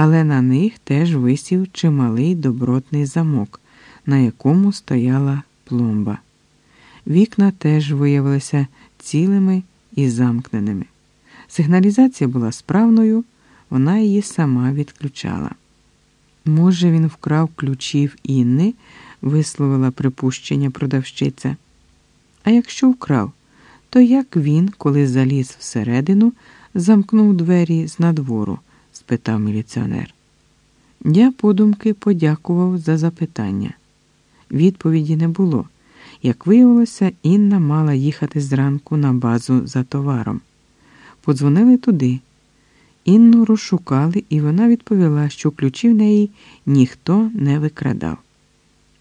але на них теж висів чималий добротний замок, на якому стояла пломба. Вікна теж виявилися цілими і замкненими. Сигналізація була справною, вона її сама відключала. Може, він вкрав ключів Інни, висловила припущення продавщиця. А якщо вкрав, то як він, коли заліз всередину, замкнув двері з надвору? Спитав міліціонер. Я подумки подякував за запитання. Відповіді не було. Як виявилося, Інна мала їхати зранку на базу за товаром. Подзвонили туди. Інну розшукали, і вона відповіла, що ключі в неї ніхто не викрадав.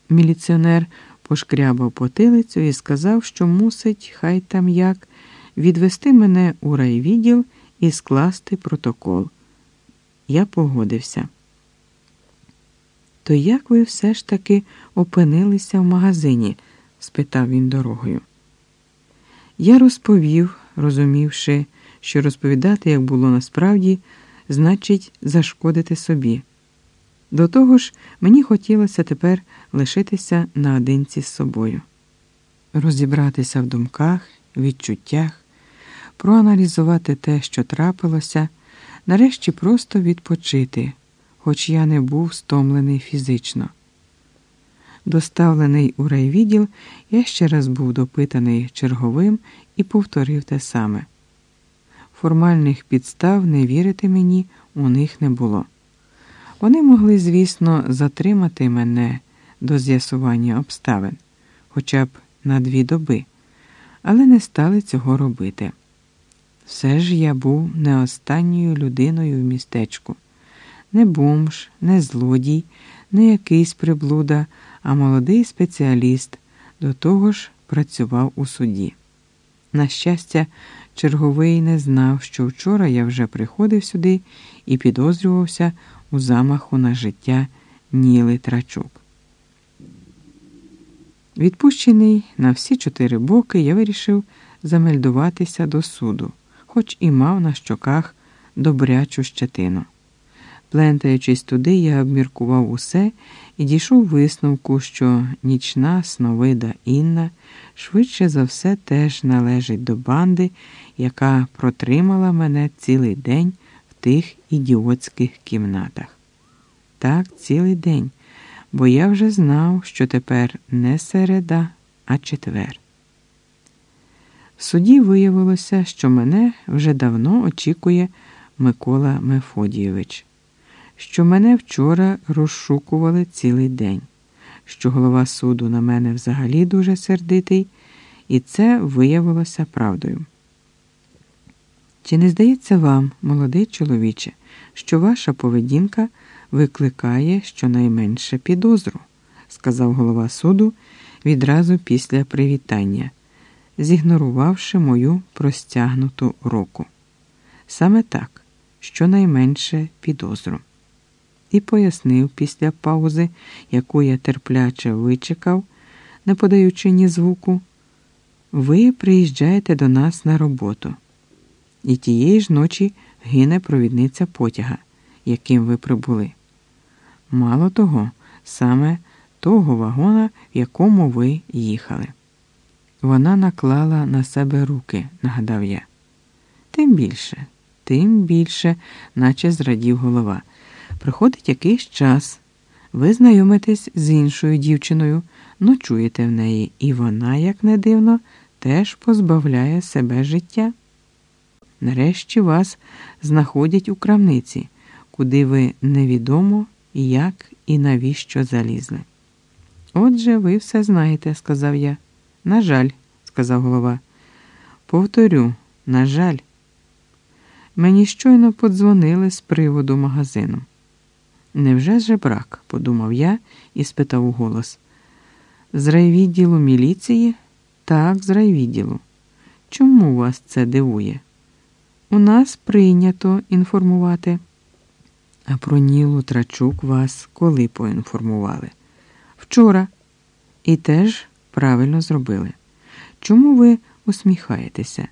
Міліціонер пошкрябав потилицю і сказав, що мусить, хай там як, відвести мене у райвідділ і скласти протокол. Я погодився. То як ви все ж таки опинилися в магазині? спитав він дорогою. Я розповів, розумівши, що розповідати, як було насправді, значить зашкодити собі. До того ж, мені хотілося тепер лишитися наодинці з собою, розібратися в думках, відчуттях, проаналізувати те, що трапилося, нарешті просто відпочити, хоч я не був стомлений фізично. Доставлений у райвідділ, я ще раз був допитаний черговим і повторив те саме. Формальних підстав не вірити мені у них не було. Вони могли, звісно, затримати мене до з'ясування обставин, хоча б на дві доби, але не стали цього робити. Все ж я був не останньою людиною в містечку, не бомж, не злодій, не якийсь приблуда, а молодий спеціаліст, до того ж працював у суді. На щастя, черговий не знав, що вчора я вже приходив сюди і підозрювався у замаху на життя Ніли Трачук. Відпущений на всі чотири боки, я вирішив замельдуватися до суду, хоч і мав на щоках добрячу щетину. Плентаючись туди, я обміркував усе і дійшов висновку, що нічна сновида Інна швидше за все теж належить до банди, яка протримала мене цілий день в тих ідіотських кімнатах. Так, цілий день, бо я вже знав, що тепер не середа, а четвер. В суді виявилося, що мене вже давно очікує Микола Мефодійович що мене вчора розшукували цілий день, що голова суду на мене взагалі дуже сердитий, і це виявилося правдою. Чи не здається вам, молодий чоловіче, що ваша поведінка викликає щонайменше підозру? сказав голова суду відразу після привітання, зігнорувавши мою простягнуту руку. Саме так, щонайменше підозру і пояснив після паузи, яку я терпляче вичекав, не подаючи ні звуку, ви приїжджаєте до нас на роботу. І тієї ж ночі гине провідниця потяга, яким ви прибули. Мало того, саме того вагона, в якому ви їхали. Вона наклала на себе руки, нагадав я. Тим більше, тим більше, наче зрадів голова. Приходить якийсь час, ви знайомитесь з іншою дівчиною, ночуєте в неї, і вона, як не дивно, теж позбавляє себе життя. Нарешті вас знаходять у крамниці, куди ви невідомо, як і навіщо залізли. Отже, ви все знаєте, сказав я. На жаль, сказав голова. Повторю, на жаль. Мені щойно подзвонили з приводу магазину. Невже же брак? подумав я і спитав у голос. З райвідділу міліції? Так, з райвідділу. Чому вас це дивує? У нас прийнято інформувати. А про Нілу Трачук вас коли поінформували? Вчора. І теж правильно зробили. Чому ви усміхаєтеся?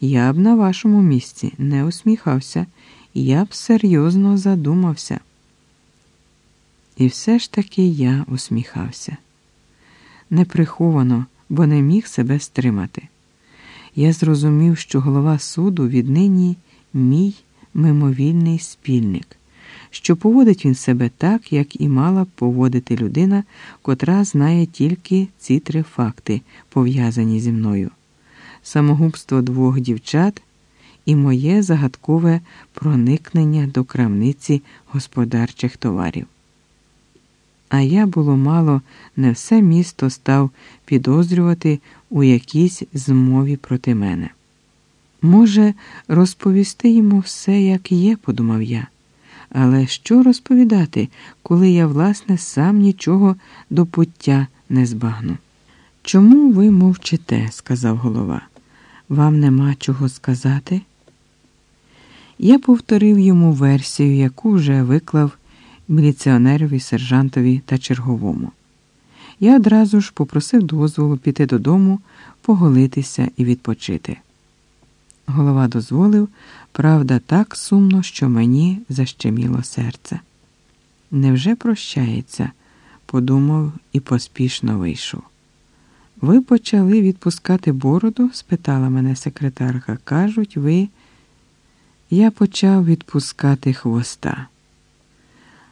Я б на вашому місці не усміхався я б серйозно задумався. І все ж таки я усміхався. Неприховано, бо не міг себе стримати. Я зрозумів, що голова суду віднині мій мимовільний спільник, що поводить він себе так, як і мала б поводити людина, котра знає тільки ці три факти, пов'язані зі мною: самогубство двох дівчат і моє загадкове проникнення до крамниці господарчих товарів. А я було мало не все місто став підозрювати у якійсь змові проти мене. Може, розповісти йому все, як є, подумав я. Але що розповідати, коли я, власне, сам нічого до пуття не збагну? Чому ви мовчите? сказав голова. Вам нема чого сказати? Я повторив йому версію, яку вже виклав міліціонерові, сержантові та черговому. Я одразу ж попросив дозволу піти додому, поголитися і відпочити. Голова дозволив, правда, так сумно, що мені защеміло серце. Невже прощається? подумав і поспішно вийшов. Ви почали відпускати бороду? спитала мене секретарка. Кажуть, ви. Я почав відпускати хвоста.